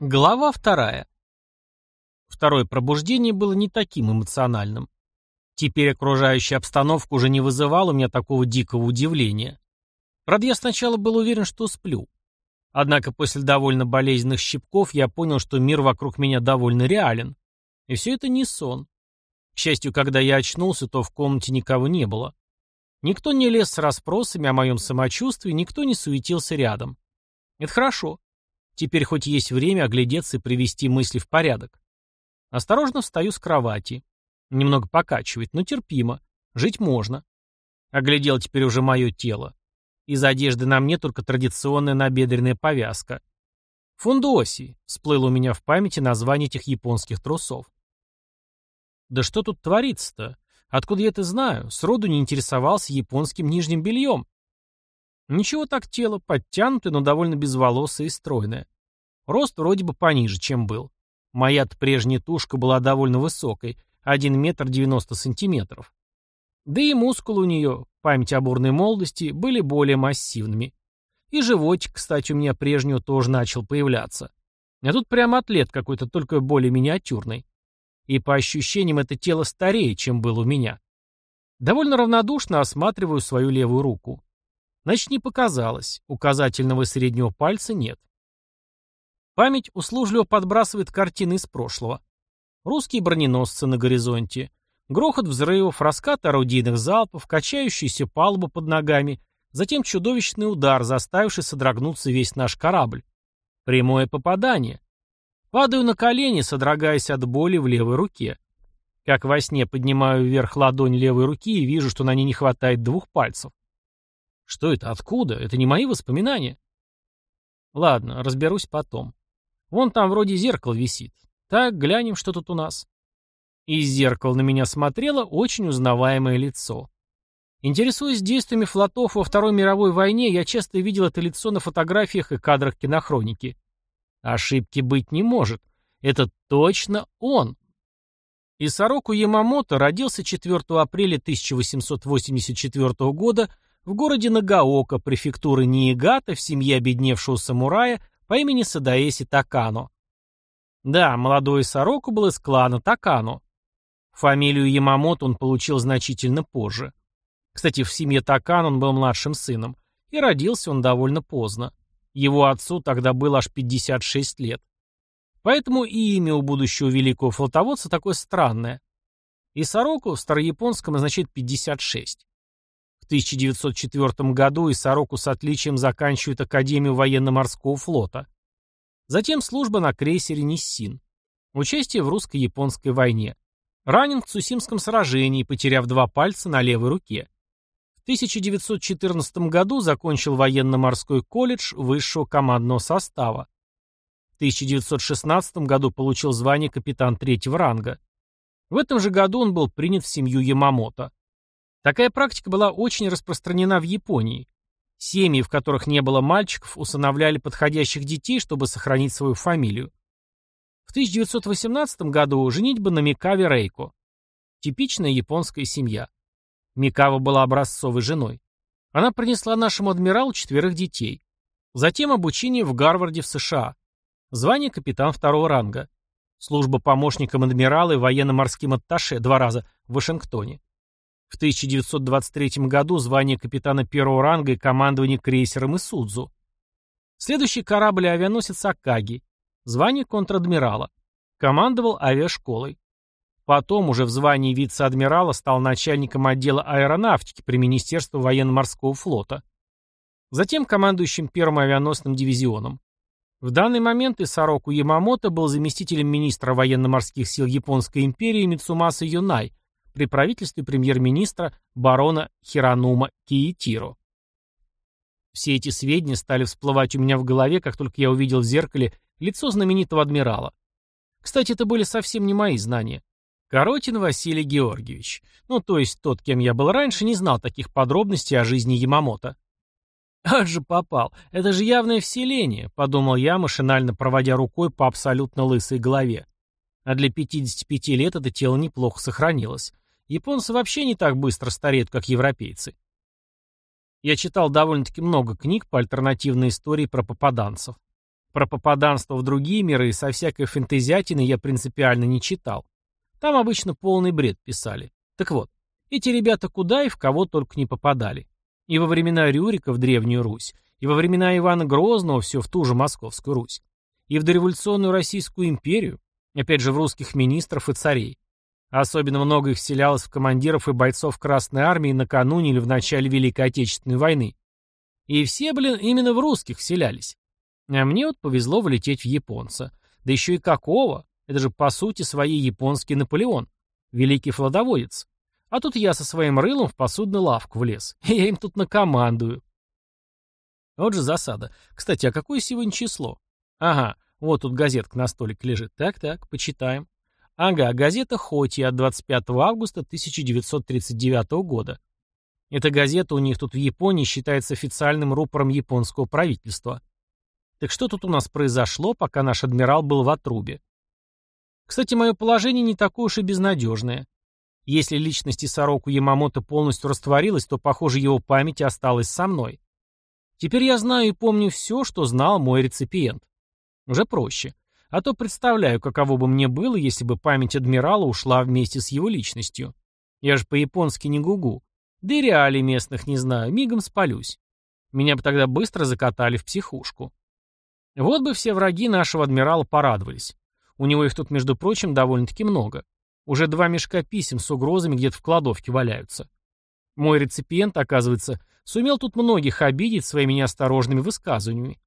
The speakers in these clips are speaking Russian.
Глава вторая. Второе пробуждение было не таким эмоциональным. Теперь окружающая обстановка уже не вызывала у меня такого дикого удивления. Правда, я сначала был уверен, что сплю. Однако после довольно болезненных щипков я понял, что мир вокруг меня довольно реален. И все это не сон. К счастью, когда я очнулся, то в комнате никого не было. Никто не лез с расспросами о моем самочувствии, никто не суетился рядом. Это хорошо. Теперь хоть есть время оглядеться и привести мысли в порядок. Осторожно встаю с кровати. Немного покачивает, но терпимо. Жить можно. Оглядел теперь уже мое тело. Из одежды на мне только традиционная набедренная повязка. Фундоси. Всплыло у меня в памяти название этих японских трусов. Да что тут творится-то? Откуда я это знаю? Сроду не интересовался японским нижним бельем. Ничего так тело, подтянутое, но довольно безволосое и стройное. Рост вроде бы пониже, чем был. Моя-то прежняя тушка была довольно высокой, 1 метр 90 сантиметров. Да и мускулы у нее, память о бурной молодости, были более массивными. И животик, кстати, у меня прежнего тоже начал появляться. А тут прямо атлет какой-то, только более миниатюрный. И по ощущениям это тело старее, чем было у меня. Довольно равнодушно осматриваю свою левую руку. Значит, не показалось. Указательного и среднего пальца нет. Память услужливо подбрасывает картины из прошлого. Русские броненосцы на горизонте. Грохот взрывов, раскат орудийных залпов, качающаяся палуба под ногами, затем чудовищный удар, заставивший содрогнуться весь наш корабль. Прямое попадание. Падаю на колени, содрогаясь от боли в левой руке. Как во сне поднимаю вверх ладонь левой руки и вижу, что на ней не хватает двух пальцев. Что это? Откуда? Это не мои воспоминания. Ладно, разберусь потом. Вон там вроде зеркало висит. Так, глянем, что тут у нас. Из зеркала на меня смотрело очень узнаваемое лицо. Интересуясь действиями флотов во Второй мировой войне, я часто видел это лицо на фотографиях и кадрах кинохроники. Ошибки быть не может. Это точно он. Исароку Ямамото родился 4 апреля 1884 года в городе Нагаока, префектуры Ниигата, в семье обедневшего самурая по имени Садаэси Такано. Да, молодой Сороку был из клана Такано. Фамилию Ямамото он получил значительно позже. Кстати, в семье Такано он был младшим сыном, и родился он довольно поздно. Его отцу тогда было аж 56 лет. Поэтому и имя у будущего великого флотоводца такое странное. И Сороку в старояпонском означает 56. 1904 году Исароку с отличием заканчивает Академию военно-морского флота. Затем служба на крейсере «Ниссин». Участие в русско-японской войне. Ранен в Цусимском сражении, потеряв два пальца на левой руке. В 1914 году закончил военно-морской колледж высшего командного состава. В 1916 году получил звание капитан третьего ранга. В этом же году он был принят в семью Ямамото. Такая практика была очень распространена в Японии. Семьи, в которых не было мальчиков, усыновляли подходящих детей, чтобы сохранить свою фамилию. В 1918 году женитьба на Микаве Рейко. Типичная японская семья. Микава была образцовой женой. Она принесла нашему адмиралу четверых детей. Затем обучение в Гарварде в США. Звание капитан второго ранга. Служба помощником адмирала и военно-морским атташе два раза в Вашингтоне. В 1923 году звание капитана первого ранга и командование крейсером Исудзу. Следующий корабль авианосец Акаги. Звание контр-адмирала. Командовал авиашколой. Потом уже в звании вице-адмирала стал начальником отдела аэронавтики при Министерстве военно-морского флота. Затем командующим первым авианосным дивизионом. В данный момент Исароку Ямамото был заместителем министра военно-морских сил Японской империи Мицумаса Юнай, при правительстве премьер-министра барона Хиранума Киитиро. Все эти сведения стали всплывать у меня в голове, как только я увидел в зеркале лицо знаменитого адмирала. Кстати, это были совсем не мои знания. Коротин Василий Георгиевич. Ну, то есть тот, кем я был раньше, не знал таких подробностей о жизни Ямамото. «Ах же попал! Это же явное вселение!» — подумал я, машинально проводя рукой по абсолютно лысой голове. А для 55 лет это тело неплохо сохранилось. Японцы вообще не так быстро стареют, как европейцы. Я читал довольно-таки много книг по альтернативной истории про попаданцев. Про попаданство в другие миры со всякой фэнтезиатиной я принципиально не читал. Там обычно полный бред писали. Так вот, эти ребята куда и в кого только не попадали. И во времена Рюрика в Древнюю Русь, и во времена Ивана Грозного все в ту же Московскую Русь, и в дореволюционную Российскую империю, опять же в русских министров и царей. Особенно много их вселялось в командиров и бойцов Красной Армии накануне или в начале Великой Отечественной войны. И все, блин, именно в русских вселялись. А мне вот повезло влететь в японца. Да еще и какого? Это же, по сути, своей японский Наполеон. Великий флотоводец. А тут я со своим рылом в посудную лавку влез. И я им тут накомандую. Вот же засада. Кстати, а какое сегодня число? Ага, вот тут газетка на столике лежит. Так-так, почитаем. Ага, газета «Хоти» от 25 августа 1939 года. Эта газета у них тут в Японии считается официальным рупором японского правительства. Так что тут у нас произошло, пока наш адмирал был в отрубе? Кстати, мое положение не такое уж и безнадежное. Если личность Исароку Ямамото полностью растворилась, то, похоже, его память осталась со мной. Теперь я знаю и помню все, что знал мой реципиент. Уже проще. А то представляю, каково бы мне было, если бы память адмирала ушла вместе с его личностью. Я же по-японски не гугу. Да и реалий местных не знаю, мигом спалюсь. Меня бы тогда быстро закатали в психушку. Вот бы все враги нашего адмирала порадовались. У него их тут, между прочим, довольно-таки много. Уже два мешка писем с угрозами где-то в кладовке валяются. Мой реципиент, оказывается, сумел тут многих обидеть своими неосторожными высказываниями.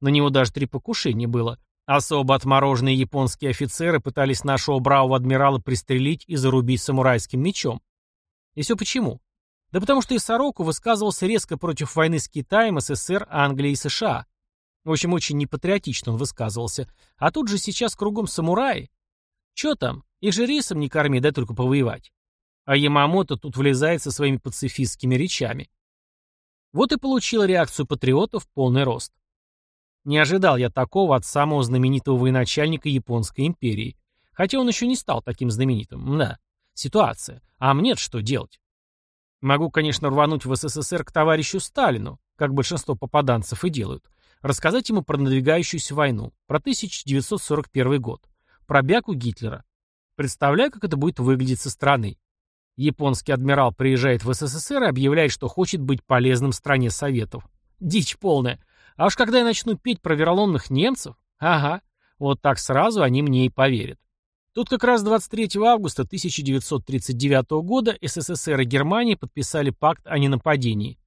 На него даже три покушения было. Особо отмороженные японские офицеры пытались нашего бравого адмирала пристрелить и зарубить самурайским мечом. И все почему? Да потому что Исароку высказывался резко против войны с Китаем, СССР, Англией и США. В общем, очень непатриотично он высказывался. А тут же сейчас кругом самураи. Че там? Их же рисом не корми, дай только повоевать. А Ямамото тут влезает со своими пацифистскими речами. Вот и получил реакцию патриотов полный рост. Не ожидал я такого от самого знаменитого военачальника Японской империи. Хотя он еще не стал таким знаменитым. Да, ситуация. А мне что делать? Могу, конечно, рвануть в СССР к товарищу Сталину, как большинство попаданцев и делают. Рассказать ему про надвигающуюся войну, про 1941 год, про бяку Гитлера. Представляю, как это будет выглядеть со стороны. Японский адмирал приезжает в СССР и объявляет, что хочет быть полезным стране Советов. Дичь полная. А уж когда я начну петь про вероломных немцев, ага, вот так сразу они мне и поверят. Тут как раз 23 августа 1939 года СССР и Германия подписали пакт о ненападении.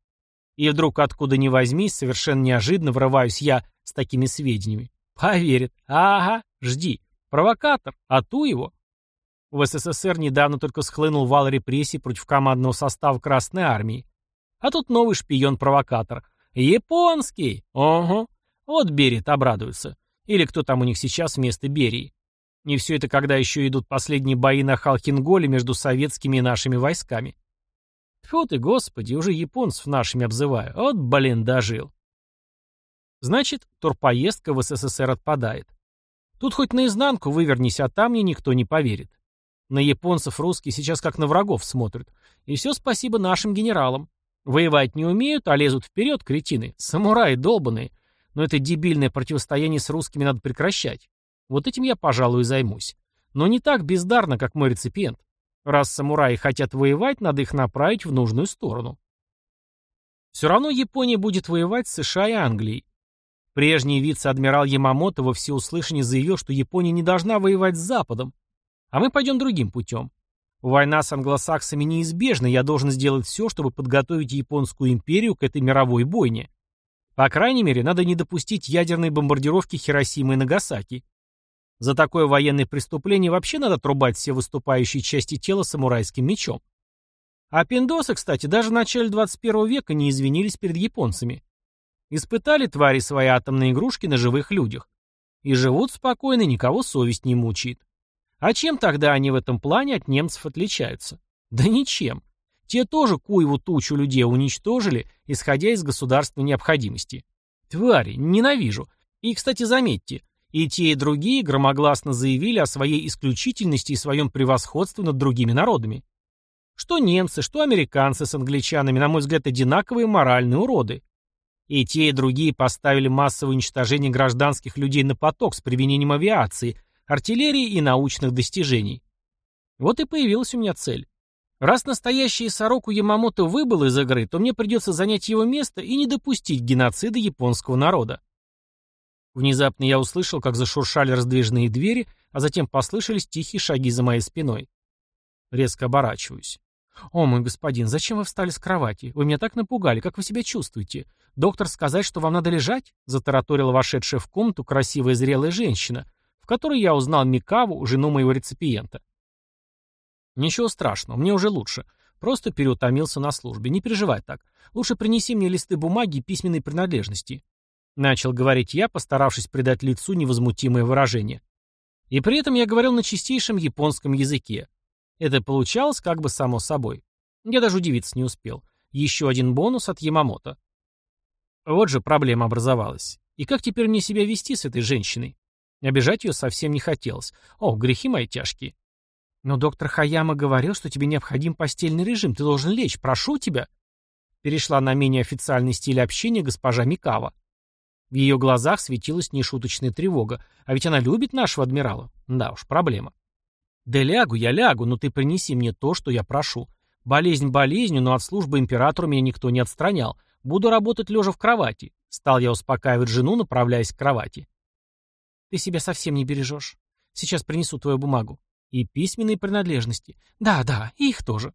И вдруг откуда ни возьмись, совершенно неожиданно врываюсь я с такими сведениями. Поверит. Ага, жди. Провокатор. А ту его. В СССР недавно только схлынул вал репрессий против командного состава Красной Армии. А тут новый шпион-провокатор. Японский. Ого. Вот Берет обрадуется. Или кто там у них сейчас вместо Берии. Не все это, когда еще идут последние бои на Халхинголе между советскими и нашими войсками. Тьфу ты, господи, уже японцев нашими обзываю. Вот, блин, дожил. Значит, турпоездка в СССР отпадает. Тут хоть наизнанку вывернись, а там мне никто не поверит. На японцев русские сейчас как на врагов смотрят. И все спасибо нашим генералам. Воевать не умеют, а лезут вперед, кретины. Самураи долбаные. Но это дебильное противостояние с русскими надо прекращать. Вот этим я, пожалуй, и займусь. Но не так бездарно, как мой реципиент. Раз самураи хотят воевать, надо их направить в нужную сторону. Все равно Япония будет воевать с США и Англией. Прежний вице-адмирал Ямамото во всеуслышание заявил, что Япония не должна воевать с Западом. А мы пойдем другим путем. Война с англосаксами неизбежна, я должен сделать все, чтобы подготовить Японскую империю к этой мировой бойне. По крайней мере, надо не допустить ядерной бомбардировки Хиросимы и Нагасаки. За такое военное преступление вообще надо трубать все выступающие части тела самурайским мечом. А пиндосы, кстати, даже в начале 21 века не извинились перед японцами. Испытали твари свои атомные игрушки на живых людях. И живут спокойно, никого совесть не мучает. А чем тогда они в этом плане от немцев отличаются? Да ничем. Те тоже Куеву тучу людей уничтожили, исходя из государственной необходимости. Твари, ненавижу. И, кстати, заметьте, и те, и другие громогласно заявили о своей исключительности и своем превосходстве над другими народами. Что немцы, что американцы с англичанами, на мой взгляд, одинаковые моральные уроды. И те, и другие поставили массовое уничтожение гражданских людей на поток с применением авиации, артиллерии и научных достижений. Вот и появилась у меня цель. Раз настоящий Сороку Ямамото выбыл из игры, то мне придется занять его место и не допустить геноцида японского народа. Внезапно я услышал, как зашуршали раздвижные двери, а затем послышались тихие шаги за моей спиной. Резко оборачиваюсь. «О, мой господин, зачем вы встали с кровати? Вы меня так напугали. Как вы себя чувствуете? Доктор сказать, что вам надо лежать?» Затараторила вошедшая в комнату красивая зрелая женщина, в которой я узнал Микаву, жену моего реципиента. «Ничего страшного, мне уже лучше. Просто переутомился на службе. Не переживай так. Лучше принеси мне листы бумаги и письменной принадлежности». Начал говорить я, постаравшись придать лицу невозмутимое выражение. И при этом я говорил на чистейшем японском языке. Это получалось как бы само собой. Я даже удивиться не успел. Еще один бонус от Ямамото. Вот же проблема образовалась. И как теперь мне себя вести с этой женщиной? Обижать ее совсем не хотелось. О, грехи мои тяжкие. Но доктор Хаяма говорил, что тебе необходим постельный режим, ты должен лечь, прошу тебя. Перешла на менее официальный стиль общения госпожа Микава. В ее глазах светилась нешуточная тревога. А ведь она любит нашего адмирала. Да уж, проблема. «Да лягу я, лягу, но ты принеси мне то, что я прошу. Болезнь болезнью, но от службы императору меня никто не отстранял. Буду работать лежа в кровати». Стал я успокаивать жену, направляясь к кровати. «Ты себя совсем не бережешь. Сейчас принесу твою бумагу. И письменные принадлежности. Да, да, и их тоже».